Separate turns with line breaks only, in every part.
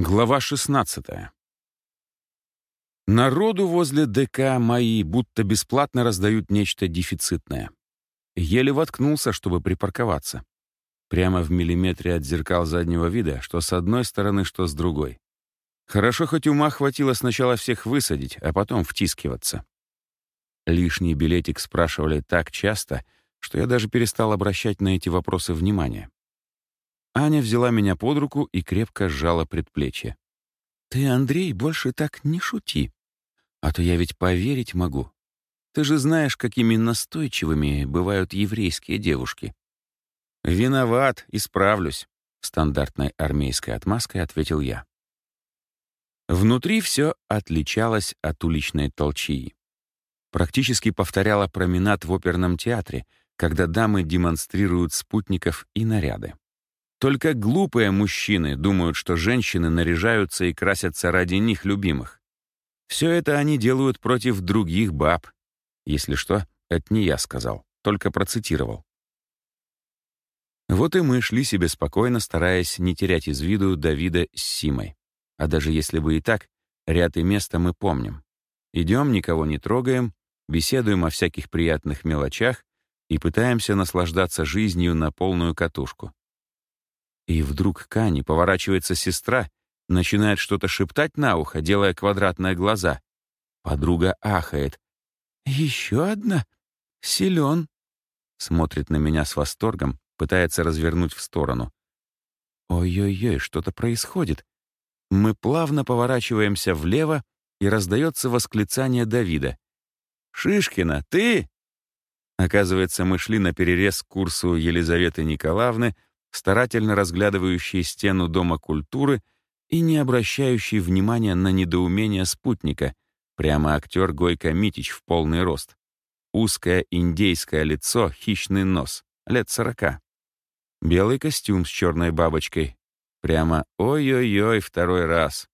Глава 16. Народу возле ДК мои будто бесплатно раздают нечто дефицитное. Еле воткнулся, чтобы припарковаться. Прямо в миллиметре от зеркал заднего вида, что с одной стороны, что с другой. Хорошо, хоть ума хватило сначала всех высадить, а потом втискиваться. Лишний билетик спрашивали так часто, что я даже перестал обращать на эти вопросы внимание. Аня взяла меня под руку и крепко сжала предплечье. «Ты, Андрей, больше так не шути. А то я ведь поверить могу. Ты же знаешь, какими настойчивыми бывают еврейские девушки». «Виноват, исправлюсь», — стандартной армейской отмазкой ответил я. Внутри все отличалось от уличной толчии. Практически повторяло променад в оперном театре, когда дамы демонстрируют спутников и наряды. Только глупые мужчины думают, что женщины наряжаются и красятся ради них любимых. Все это они делают против других баб. Если что, это не я сказал, только процитировал. Вот и мы шли себе спокойно, стараясь не терять из виду Давида с Симой. А даже если бы и так, ряд и место мы помним. Идем, никого не трогаем, беседуем о всяких приятных мелочах и пытаемся наслаждаться жизнью на полную катушку. И вдруг к Ане поворачивается сестра, начинает что-то шептать на ухо, делая квадратные глаза. Подруга ахает. «Еще одна? Силен!» Смотрит на меня с восторгом, пытается развернуть в сторону. Ой-ой-ой, что-то происходит. Мы плавно поворачиваемся влево, и раздается восклицание Давида. «Шишкина, ты?» Оказывается, мы шли на перерез курсу Елизаветы Николаевны, старательно разглядывающий стену Дома культуры и не обращающий внимания на недоумение спутника, прямо актер Гойко Митич в полный рост. Узкое индейское лицо, хищный нос, лет сорока. Белый костюм с черной бабочкой. Прямо ой-ой-ой второй раз.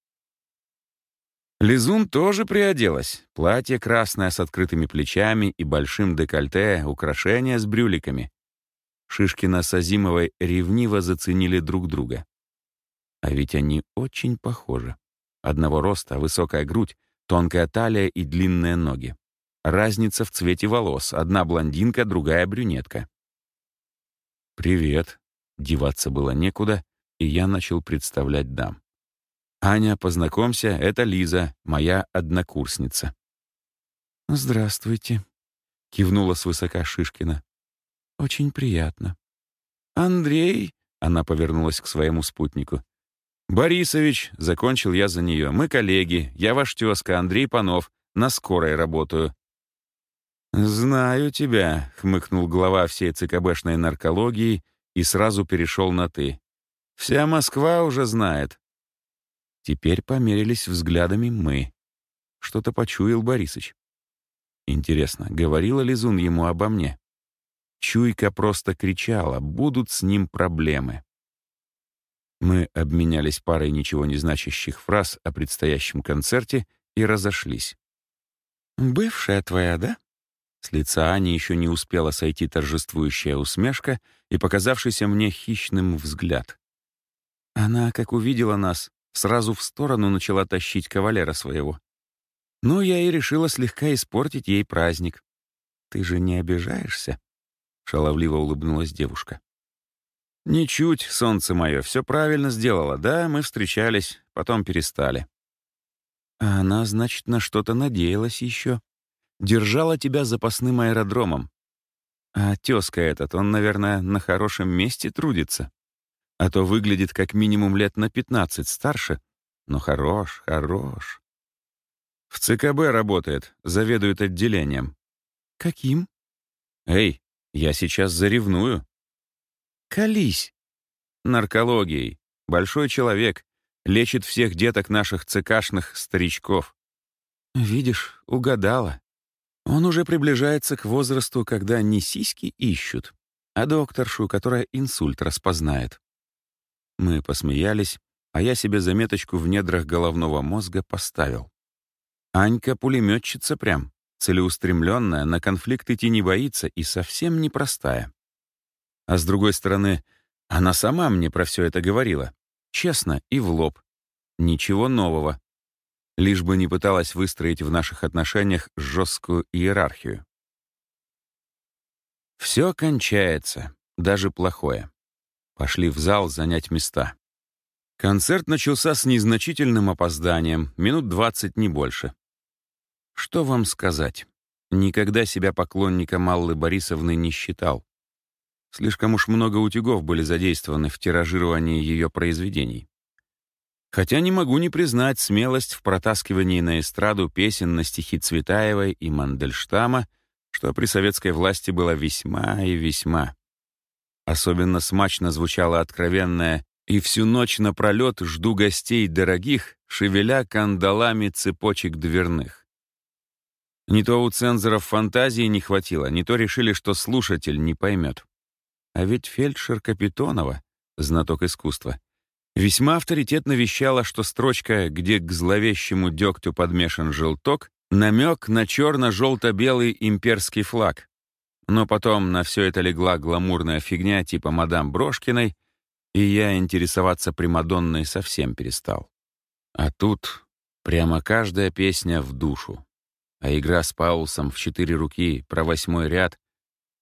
Лизун тоже приоделась. Платье красное с открытыми плечами и большим декольте, украшения с брюликами. Шишкина с Азимовой ревниво заценили друг друга. А ведь они очень похожи. Одного роста, высокая грудь, тонкая талия и длинные ноги. Разница в цвете волос. Одна блондинка, другая брюнетка. «Привет». Деваться было некуда, и я начал представлять дам. «Аня, познакомься, это Лиза, моя однокурсница».
«Здравствуйте», — кивнула свысока Шишкина. Очень приятно.
Андрей, она повернулась к своему спутнику. Борисович, закончил я за нее. Мы коллеги. Я ваш тезка Андрей Панов. На скорой работаю. «Знаю тебя», — хмыкнул глава всей ЦКБшной наркологии и сразу перешел на «ты». «Вся Москва уже знает». Теперь померились взглядами мы. Что-то почуял Борисыч. Интересно, говорила ли Зун ему обо мне? Чуйка просто кричала, будут с ним проблемы. Мы обменялись парой ничего не значащих фраз о предстоящем концерте и разошлись.
«Бывшая твоя, да?»
С лица Ани еще не успела сойти торжествующая усмешка и показавшийся мне хищным взгляд. Она, как увидела нас, сразу в сторону начала тащить кавалера своего. Ну, я и решила слегка испортить ей праздник. Ты же не обижаешься? — шаловливо улыбнулась девушка. «Ничуть, солнце мое, все правильно сделала. Да, мы встречались, потом перестали».
«А она, значит, на что-то надеялась еще. Держала тебя запасным аэродромом. А тезка этот, он, наверное, на хорошем месте трудится. А то выглядит как минимум лет на пятнадцать старше, но хорош, хорош».
«В ЦКБ работает, заведует отделением».
«Каким?»
«Эй, я сейчас заревную.
Колись.
Наркологией. Большой человек. Лечит всех деток наших цикашных старичков.
Видишь, угадала. Он уже приближается к возрасту, когда не сиськи ищут, а докторшу, которая инсульт распознает.
Мы посмеялись, а я себе заметочку в недрах головного мозга поставил. Анька пулеметчица прям целеустремленная, на конфликт идти не боится и совсем непростая. А с другой стороны, она сама мне про все это говорила, честно и в лоб. Ничего нового. Лишь бы не пыталась выстроить в наших отношениях жесткую иерархию. Все кончается, даже плохое. Пошли в зал занять места. Концерт начался с незначительным опозданием, минут двадцать не больше. Что вам сказать? Никогда себя поклонником Аллы Борисовны не считал. Слишком уж много утюгов были задействованы в тиражировании ее произведений. Хотя не могу не признать смелость в протаскивании на эстраду песен на стихи Цветаевой и Мандельштама, что при советской власти было весьма и весьма. Особенно смачно звучало откровенное «И всю ночь напролет жду гостей дорогих, шевеля кандалами цепочек дверных». Не то у цензоров фантазии не хватило, не то решили, что слушатель не поймет. А ведь фельдшер Капитонова, знаток искусства, весьма авторитетно вещала, что строчка, где к зловещему дегтю подмешан желток, намек на черно-желто-белый имперский флаг. Но потом на все это легла гламурная фигня типа мадам Брошкиной, и я интересоваться Примадонной совсем перестал. А тут прямо каждая песня в душу. А игра с Паулсом в четыре руки про восьмой ряд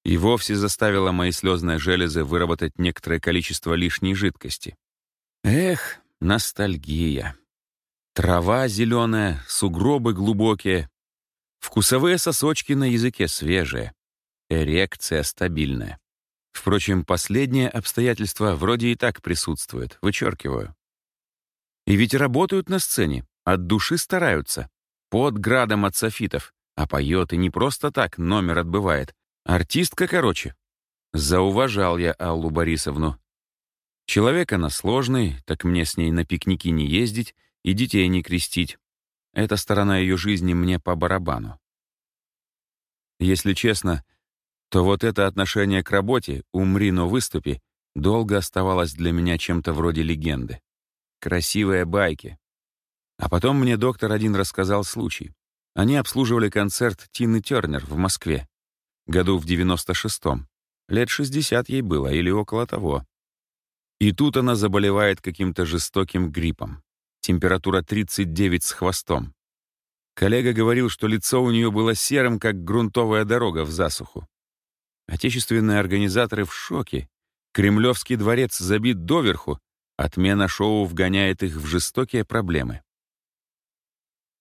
и вовсе заставила мои слезные железы выработать некоторое количество лишней жидкости. Эх, ностальгия. Трава зеленая, сугробы глубокие, вкусовые сосочки на языке свежие, эрекция стабильная. Впрочем, последнее обстоятельство вроде и так присутствует, вычеркиваю. И ведь работают на сцене, от души стараются, под градом от софитов, а поет и не просто так номер отбывает, Артистка, короче. Зауважал я Аллу Борисовну. Человек она сложный, так мне с ней на пикники не ездить и детей не крестить. Эта сторона ее жизни мне по барабану. Если честно, то вот это отношение к работе «умри, но выступи» долго оставалось для меня чем-то вроде легенды. Красивые байки. А потом мне доктор один рассказал случай. Они обслуживали концерт Тины Тернер в Москве году в 96-м. Лет 60 ей было или около того. И тут она заболевает каким-то жестоким гриппом. Температура 39 с хвостом. Коллега говорил, что лицо у нее было серым, как грунтовая дорога в засуху. Отечественные организаторы в шоке. Кремлевский дворец забит доверху. Отмена шоу вгоняет их в жестокие проблемы.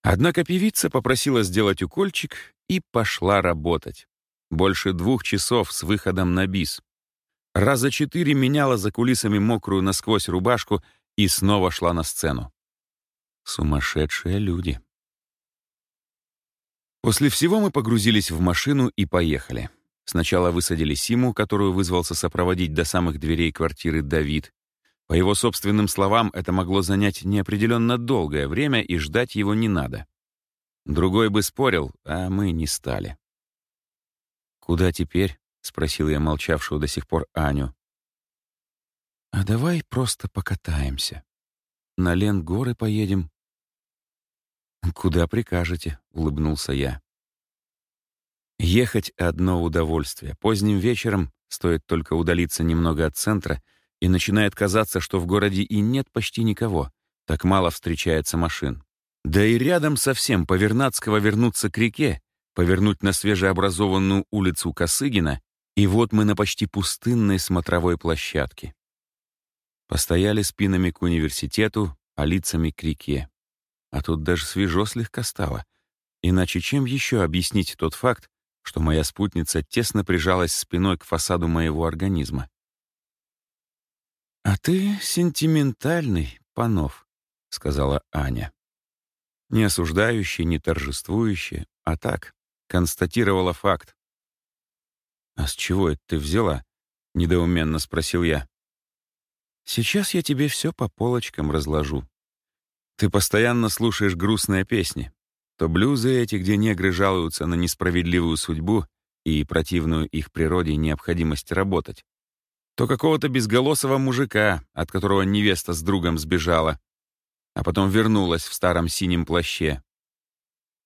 Однако певица попросила сделать укольчик и пошла работать. Больше двух часов с выходом на бис. Раза четыре меняла за кулисами мокрую насквозь рубашку и снова шла на сцену. Сумасшедшие люди. После всего мы погрузились в машину и поехали. Сначала высадили Симу, которую вызвался сопроводить до самых дверей квартиры Давид. По его собственным словам, это могло занять неопределенно долгое время, и ждать его не надо. Другой бы спорил, а мы не стали. «Куда теперь?» — спросил я молчавшую до сих пор Аню. «А давай просто покатаемся. На Лен горы поедем». «Куда прикажете?» — улыбнулся я. Ехать — одно удовольствие. Поздним вечером стоит только удалиться немного от центра, и начинает казаться, что в городе и нет почти никого. Так мало встречается машин. Да и рядом совсем по Вернадского вернуться к реке повернуть на свежеобразованную улицу Косыгина, и вот мы на почти пустынной смотровой площадке. Постояли спинами к университету, а лицами к реке. А тут даже свежо слегка стало. Иначе чем еще объяснить тот факт, что моя спутница тесно прижалась спиной к фасаду моего организма? «А ты сентиментальный, Панов», — сказала Аня. Не осуждающий, не торжествующий, а так, констатировала факт. «А с чего это ты взяла?» — недоуменно спросил я. «Сейчас я тебе все по полочкам разложу. Ты постоянно слушаешь грустные песни. То блюзы эти, где негры жалуются на несправедливую судьбу и противную их природе необходимость работать. То какого-то безголосого мужика, от которого невеста с другом сбежала, а потом вернулась в старом синем плаще.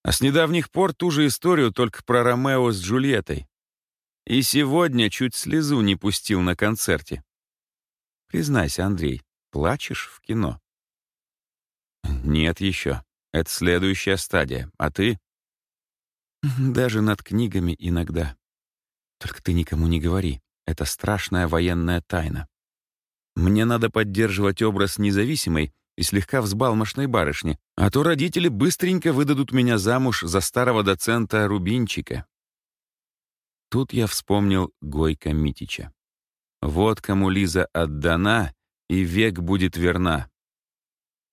А с недавних пор ту же историю, только про Ромео с Джульеттой. И сегодня чуть слезу не пустил на концерте. Признайся, Андрей, плачешь в кино? Нет еще. Это следующая стадия. А ты?
Даже над книгами иногда. Только ты никому не говори. Это страшная военная тайна. Мне надо поддерживать образ независимой и слегка взбалмошной барышни, а то родители быстренько выдадут меня замуж за старого доцента Рубинчика. Тут я вспомнил Гойка Митича. Вот кому Лиза отдана, и век будет верна.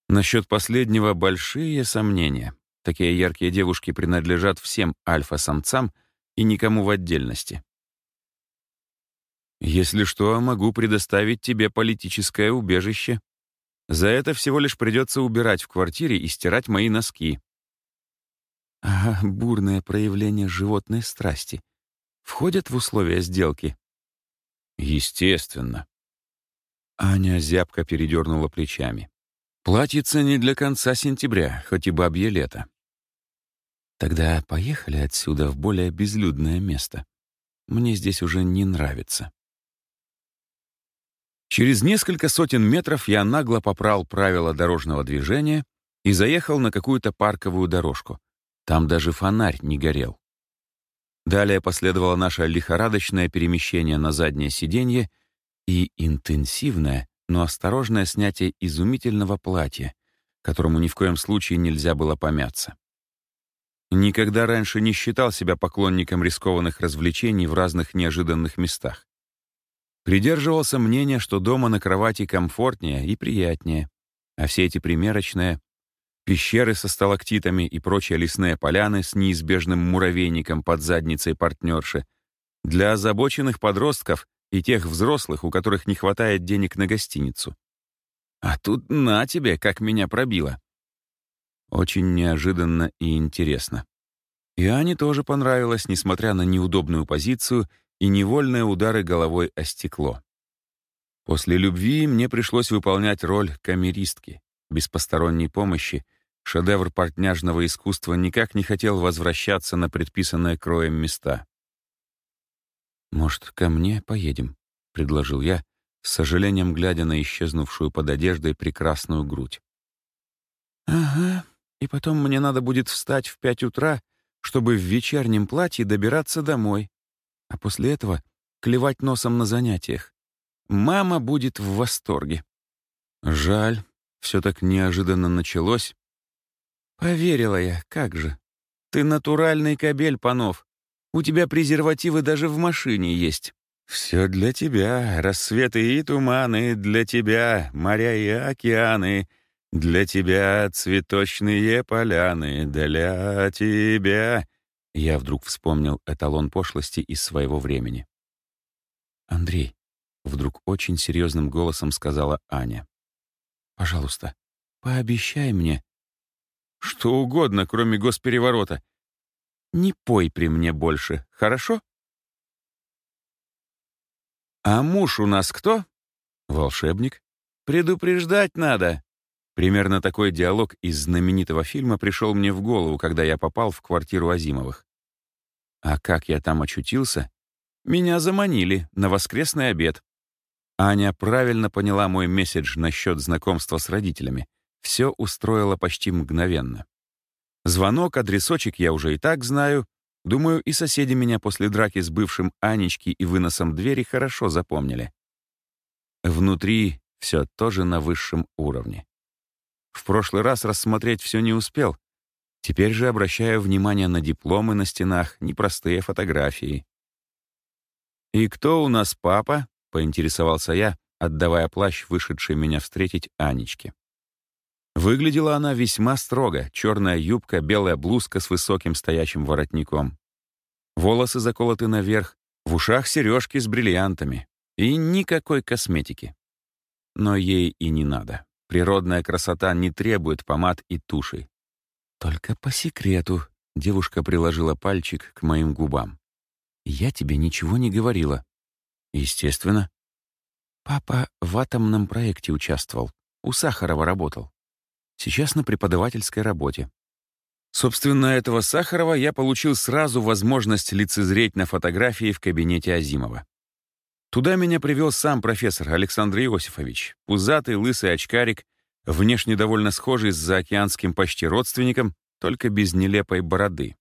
Насчет последнего большие сомнения. Такие яркие девушки принадлежат всем альфа-самцам и никому в отдельности. Если что, могу предоставить тебе политическое убежище. За это всего лишь придется убирать в квартире и стирать мои носки. А бурное проявление животной страсти входят в условия сделки?
Естественно.
Аня зябко передернула плечами. Платьице не для конца сентября, хоть и бабье лето. Тогда поехали отсюда в более безлюдное место. Мне здесь уже не нравится. Через несколько сотен метров я нагло попрал правила дорожного движения и заехал на какую-то парковую дорожку. Там даже фонарь не горел. Далее последовало наше лихорадочное перемещение на заднее сиденье и интенсивное, но осторожное снятие изумительного платья, которому ни в коем случае нельзя было помяться. Никогда раньше не считал себя поклонником рискованных развлечений в разных неожиданных местах. Придерживался мнения, что дома на кровати комфортнее и приятнее, а все эти примерочные, пещеры со сталактитами и прочие лесные поляны с неизбежным муравейником под задницей партнерши для озабоченных подростков и тех взрослых, у которых не хватает денег на гостиницу. А тут на тебе, как меня пробило. Очень неожиданно и интересно. И Ане тоже понравилось, несмотря на неудобную позицию — и невольные удары головой о стекло. После любви мне пришлось выполнять роль камеристки. Без посторонней помощи шедевр портняжного искусства никак не хотел возвращаться на предписанные кроем места. «Может, ко мне поедем?» — предложил я, с сожалением глядя на исчезнувшую под одеждой прекрасную грудь. «Ага, и потом мне надо будет встать в пять утра, чтобы в вечернем платье добираться домой», а после этого клевать носом на занятиях. Мама будет в восторге. Жаль, все так неожиданно началось. Поверила я, как же. Ты натуральный кобель, Панов. У тебя презервативы даже в машине есть. Все для тебя, рассветы и туманы, для тебя, моря и океаны, для тебя цветочные поляны, для тебя. Я вдруг вспомнил эталон пошлости из своего времени. «Андрей», — вдруг очень серьезным голосом сказала Аня, «пожалуйста, пообещай мне...» «Что угодно, кроме госпереворота. Не пой при мне больше, хорошо?» «А муж у нас кто?» «Волшебник. Предупреждать надо. Примерно такой диалог из знаменитого фильма пришел мне в голову, когда я попал в квартиру Азимовых. А как я там очутился? Меня заманили на воскресный обед. Аня правильно поняла мой месседж насчет знакомства с родителями. Все устроила почти мгновенно. Звонок, адресочек я уже и так знаю. Думаю, и соседи меня после драки с бывшим Анечки и выносом двери хорошо запомнили. Внутри все тоже на высшем уровне. В прошлый раз рассмотреть все не успел. Теперь же обращаю внимание на дипломы на стенах, непростые фотографии. «И кто у нас папа?» — поинтересовался я, отдавая плащ, вышедший меня встретить Анечке. Выглядела она весьма строго, черная юбка, белая блузка с высоким стоячим воротником. Волосы заколоты наверх, в ушах сережки с бриллиантами. И никакой косметики. Но ей и не надо. Природная красота не требует помад и туши. Только по секрету девушка приложила пальчик к моим губам. Я тебе ничего не говорила. Естественно. Папа в атомном проекте участвовал. У Сахарова работал. Сейчас на преподавательской работе. Собственно, этого Сахарова я получил сразу возможность лицезреть на фотографии в кабинете Азимова. Туда меня привел сам профессор Александр Иосифович, пузатый лысый очкарик,
внешне довольно схожий с заокеанским почти родственником, только без нелепой бороды.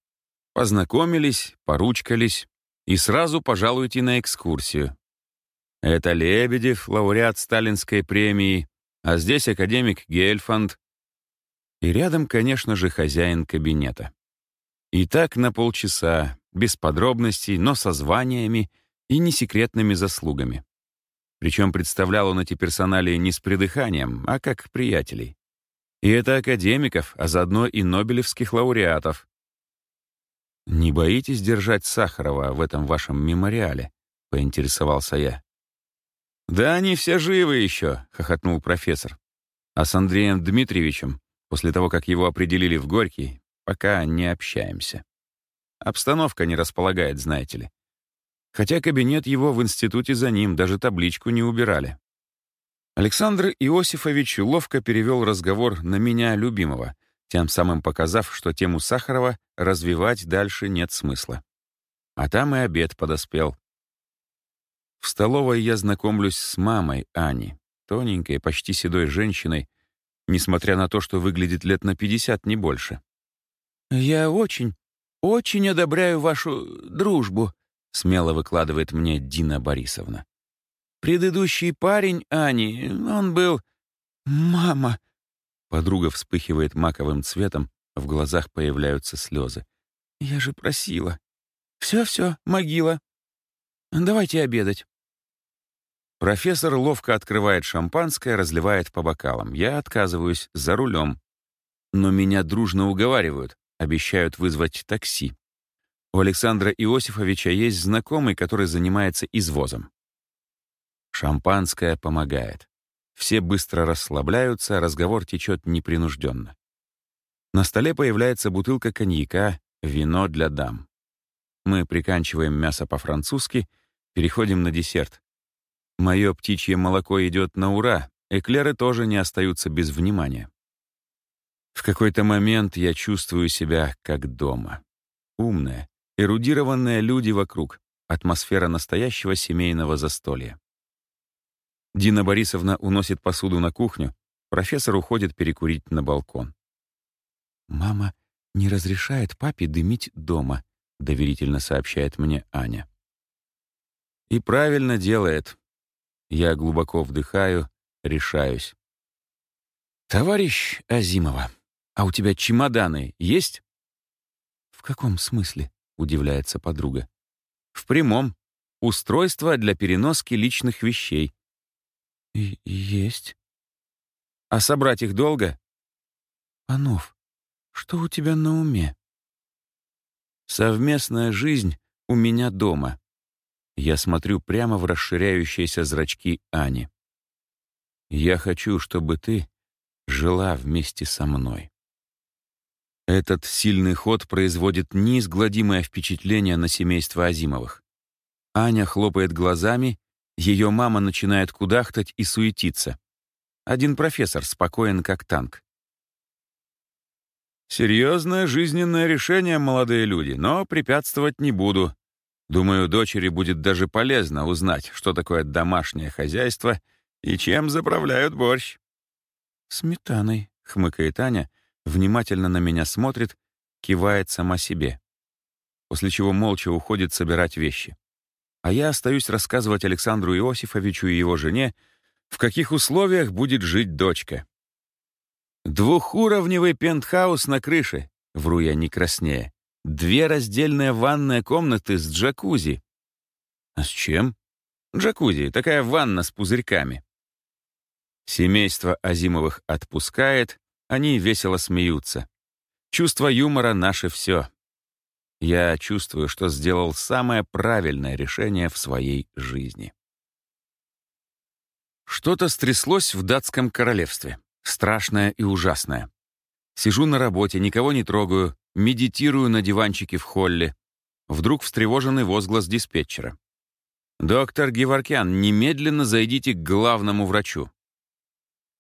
Познакомились, поручкались и сразу пожалуйте на экскурсию. Это Лебедев, лауреат сталинской премии, а здесь академик Гельфанд. И рядом, конечно же, хозяин кабинета. И так на полчаса, без подробностей, но со званиями и несекретными заслугами. Причем представлял он эти персоналии не с придыханием, а как приятелей. И это академиков, а заодно и нобелевских лауреатов. «Не боитесь держать Сахарова в этом вашем мемориале?» — поинтересовался я. «Да они все живы еще», — хохотнул профессор. «А с Андреем Дмитриевичем, после того, как его определили в Горький, пока не общаемся. Обстановка не располагает, знаете ли. Хотя кабинет его в институте за ним, даже табличку не убирали. Александр Иосифович ловко перевел разговор на меня, любимого, тем самым показав, что тему Сахарова развивать дальше нет смысла. А там и обед подоспел. В столовой я знакомлюсь с мамой Ани, тоненькой, почти седой женщиной, несмотря на то, что выглядит лет на 50, не больше. «Я очень, очень одобряю вашу дружбу», — смело выкладывает мне Дина Борисовна. «Предыдущий парень Ани, он был... Мама!» Подруга вспыхивает маковым цветом, в глазах появляются слезы. «Я же просила. Все-все, могила. Давайте обедать». Профессор ловко открывает шампанское, разливает по бокалам. Я отказываюсь, за рулем. Но меня дружно уговаривают, обещают вызвать такси. У Александра Иосифовича есть знакомый, который занимается извозом. Шампанское помогает. Все быстро расслабляются, разговор течет непринужденно. На столе появляется бутылка коньяка, вино для дам. Мы приканчиваем мясо по-французски, переходим на десерт. Мое птичье молоко идет на ура, эклеры тоже не остаются без внимания. В какой-то момент я чувствую себя как дома. Умная, Эрудированные люди вокруг. Атмосфера настоящего семейного застолья. Дина Борисовна уносит посуду на кухню, профессор уходит перекурить на балкон. «Мама не разрешает папе дымить дома», — доверительно сообщает мне Аня. «И правильно делает». Я глубоко вдыхаю, решаюсь. «Товарищ Азимова, а у тебя чемоданы есть?» «В каком смысле?» Удивляется подруга. В прямом. Устройство для переноски личных вещей. И есть. А собрать их долго? Панов, что у тебя на уме? Совместная жизнь у меня дома. Я смотрю прямо в расширяющиеся зрачки Ани. Я хочу, чтобы ты жила вместе со мной. Этот сильный ход производит неизгладимое впечатление на семейство Азимовых. Аня хлопает глазами, ее мама начинает кудахтать и суетиться. Один профессор спокоен, как танк. «Серьезное жизненное решение, молодые люди, но препятствовать не буду. Думаю, дочери будет даже полезно узнать, что такое домашнее хозяйство и чем заправляют борщ». «Сметаной», — хмыкает Аня, — внимательно на меня смотрит, кивает сама себе. После чего молча уходит собирать вещи. А я остаюсь рассказывать Александру Иосифовичу и его жене, в каких условиях будет жить дочка. Двухуровневый пентхаус на крыше, вру я не краснее. Две раздельные ванные комнаты с джакузи. А с чем? Джакузи, такая ванна с пузырьками. Семейство Азимовых отпускает, они весело смеются. Чувство юмора — наше все. Я чувствую, что сделал самое правильное решение в своей жизни. Что-то стряслось в датском королевстве. Страшное и ужасное. Сижу на работе, никого не трогаю, медитирую на диванчике в холле. Вдруг встревоженный возглас диспетчера. «Доктор Геворкян, немедленно зайдите к главному врачу».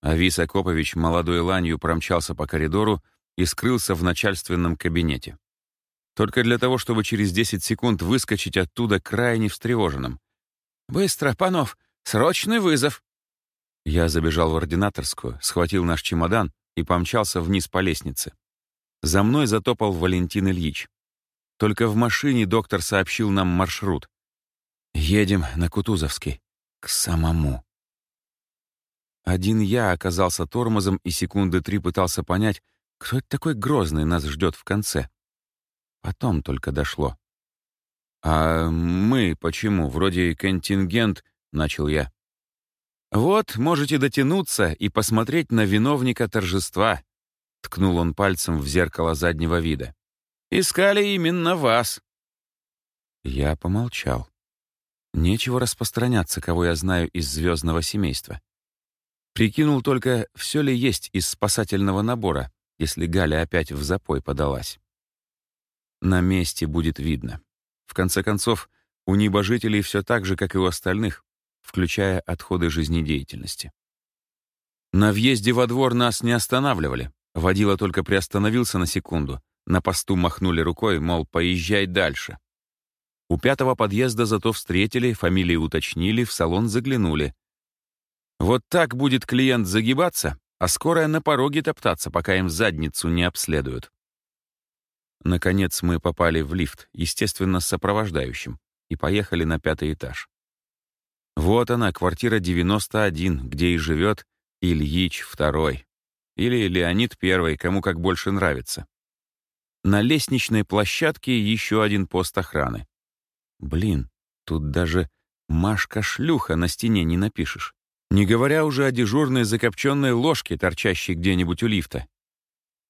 Авис Акопович молодой ланью промчался по коридору и скрылся в начальственном кабинете. Только для того, чтобы через 10 секунд выскочить оттуда крайне встревоженным. «Быстро, Панов! Срочный вызов!» Я забежал в ординаторскую, схватил наш чемодан и помчался вниз по лестнице. За мной затопал Валентин Ильич. Только в машине доктор сообщил нам маршрут. Едем на Кутузовский. К самому. Один я оказался тормозом и секунды три пытался понять, кто это такой грозный нас ждет в конце. Потом только дошло. «А мы почему? Вроде контингент», — начал я. «Вот, можете дотянуться и посмотреть на виновника торжества», — ткнул он пальцем в зеркало заднего вида. «Искали именно вас». Я помолчал. Нечего распространяться, кого я знаю из звездного семейства. Прикинул только, все ли есть из спасательного набора, если Галя опять в запой подалась. На месте будет видно. В конце концов, у небожителей все так же, как и у остальных, включая отходы жизнедеятельности. На въезде во двор нас не останавливали. Водила только приостановился на секунду. На посту махнули рукой, мол, поезжай дальше. У пятого подъезда зато встретили, фамилии уточнили, в салон заглянули. Вот так будет клиент загибаться, а скорая на пороге топтаться, пока им задницу не обследуют. Наконец мы попали в лифт, естественно, с сопровождающим, и поехали на пятый этаж. Вот она, квартира 91, где и живет Ильич II. Или Леонид I, кому как больше нравится. На лестничной площадке еще один пост охраны. Блин, тут даже «Машка-шлюха» на стене не напишешь. Не говоря уже о дежурной закопченной ложке, торчащей где-нибудь у лифта.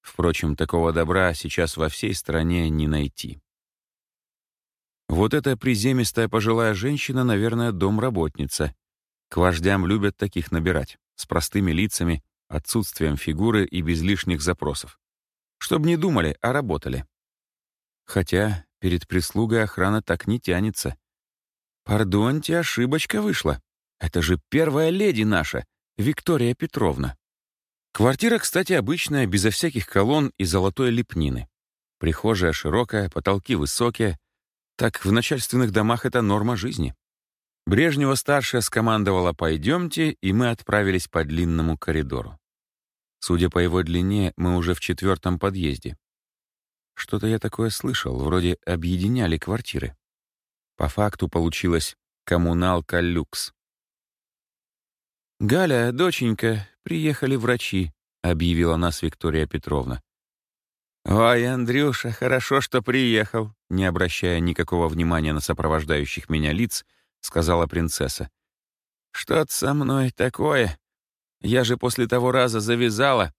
Впрочем, такого добра сейчас во всей стране не найти. Вот эта приземистая пожилая женщина, наверное, домработница. К вождям любят таких набирать, с простыми лицами, отсутствием фигуры и без лишних запросов. Чтоб не думали, а работали. Хотя Перед прислугой охрана так не тянется. Пардоньте, ошибочка вышла. Это же первая леди наша, Виктория Петровна. Квартира, кстати, обычная, безо всяких колонн и золотой лепнины. Прихожая широкая, потолки высокие. Так в начальственных домах это норма жизни. Брежнева-старшая скомандовала «пойдемте», и мы отправились по длинному коридору. Судя по его длине, мы уже в четвертом подъезде. Что-то я такое слышал, вроде объединяли квартиры. По факту получилось коммуналка люкс. «Галя, доченька, приехали врачи», — объявила нас Виктория Петровна. «Ой, Андрюша, хорошо, что приехал», — не обращая никакого внимания на сопровождающих меня лиц, сказала принцесса. «Что-то со мной такое. Я же после того раза завязала,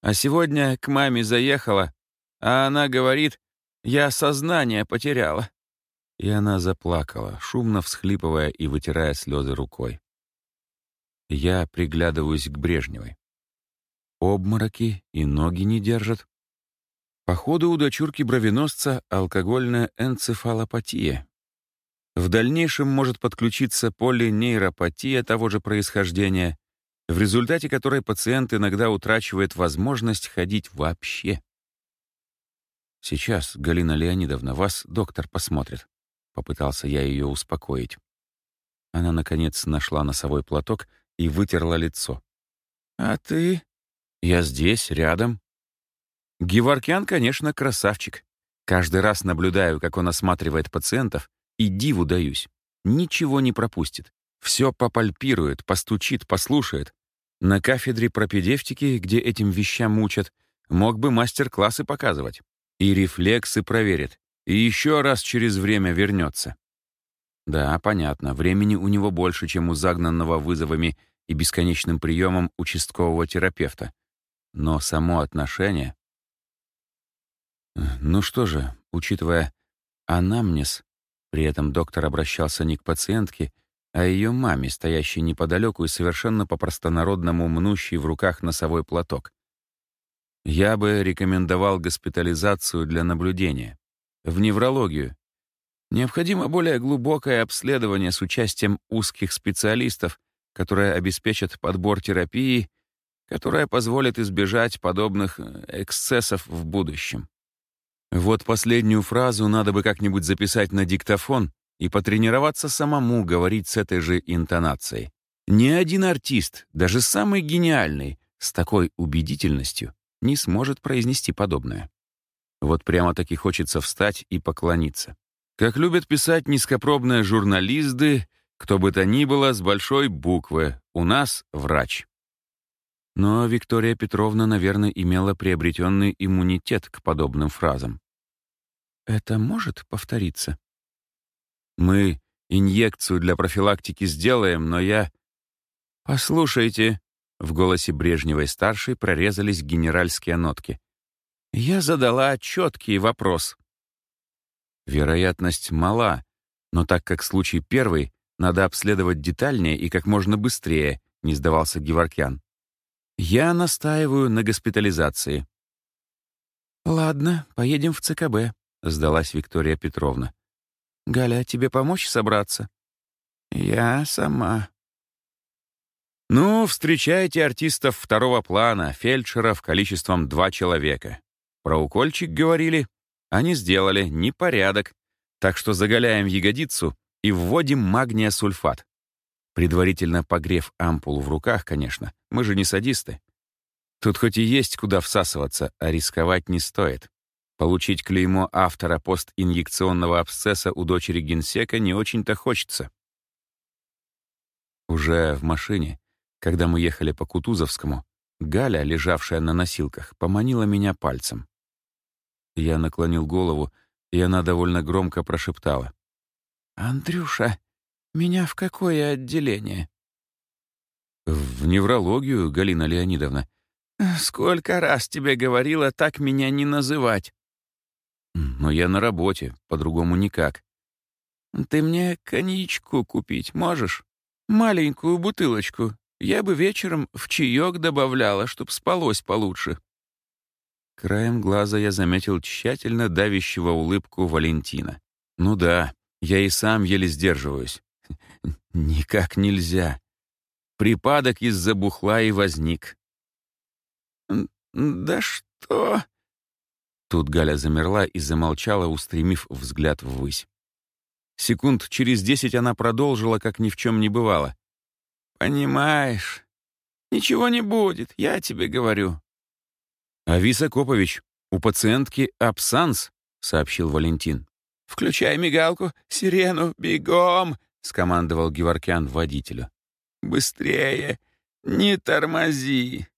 а сегодня к маме заехала, а она говорит, я сознание потеряла. И она заплакала, шумно всхлипывая и вытирая слезы рукой. Я приглядываюсь к Брежневой. Обмороки и ноги не держат. Походу, у дочурки бровеносца алкогольная энцефалопатия. В дальнейшем может подключиться полинейропатия того же происхождения, в результате которой пациент иногда утрачивает возможность ходить вообще. «Сейчас, Галина Леонидовна, вас доктор посмотрит», — попытался я ее успокоить. Она, наконец, нашла носовой платок и вытерла лицо. «А ты?» «Я здесь, рядом». Геворкян, конечно, красавчик. Каждый раз наблюдаю, как он осматривает пациентов, и диву даюсь. Ничего не пропустит. Все попальпирует, постучит, послушает. На кафедре пропедевтики, где этим вещам учат, мог бы мастер-классы показывать. И рефлексы проверит. И еще раз через время вернется. Да, понятно, времени у него больше, чем у загнанного вызовами и бесконечным приемом участкового терапевта. Но само отношение... Ну что же, учитывая анамнез, при этом доктор обращался не к пациентке, а ее маме, стоящей неподалеку и совершенно по-простонародному мнущей в руках носовой платок. Я бы рекомендовал госпитализацию для наблюдения. В неврологию. Необходимо более глубокое обследование с участием узких специалистов, которые обеспечат подбор терапии, которая позволит избежать подобных э, эксцессов в будущем. Вот последнюю фразу надо бы как-нибудь записать на диктофон и потренироваться самому говорить с этой же интонацией. Ни один артист, даже самый гениальный, с такой убедительностью не сможет произнести подобное. Вот прямо-таки хочется встать и поклониться. Как любят писать низкопробные журналисты, кто бы то ни было с большой буквы, у нас врач. Но Виктория Петровна, наверное, имела приобретенный иммунитет к подобным фразам. «Это может повториться?» «Мы инъекцию для профилактики сделаем, но я...» «Послушайте», — в голосе Брежневой-старшей прорезались генеральские нотки. «Я задала четкий вопрос». Вероятность мала, но так как случай первый, надо обследовать детальнее и как можно быстрее, не сдавался Геворкян. Я настаиваю на госпитализации. Ладно, поедем в ЦКБ, сдалась Виктория Петровна. Галя, тебе помочь собраться? Я сама. Ну, встречайте артистов второго плана, фельдшеров количеством два человека. Про укольчик говорили, они сделали непорядок, так что заголяем ягодицу и вводим магния сульфат. Предварительно погрев ампулу в руках, конечно, мы же не садисты. Тут хоть и есть куда всасываться, а рисковать не стоит. Получить клеймо автора постинъекционного абсцесса у дочери генсека не очень-то хочется. Уже в машине, когда мы ехали по Кутузовскому, Галя, лежавшая на носилках, поманила меня пальцем. Я наклонил голову, и она довольно громко прошептала. «Андрюша, меня в какое отделение?» «В неврологию, Галина Леонидовна». «Сколько раз тебе говорила так меня не называть?» «Но я на работе, по-другому никак». «Ты мне коньячку купить можешь? Маленькую бутылочку. Я бы вечером в чаек добавляла, чтоб спалось получше». Краем глаза я заметил тщательно давящего улыбку Валентина. «Ну да, я и сам еле сдерживаюсь. Никак нельзя. Припадок из-за бухла и возник. «Да что?» Тут Галя замерла и замолчала, устремив взгляд ввысь. Секунд через десять она продолжила, как ни в чем не бывало. «Понимаешь, ничего не будет, я тебе говорю». «Авис Акопович, у пациентки абсанс», — сообщил Валентин. «Включай мигалку, сирену, бегом!» — скомандовал Геворкян водителю. «Быстрее! Не тормози!»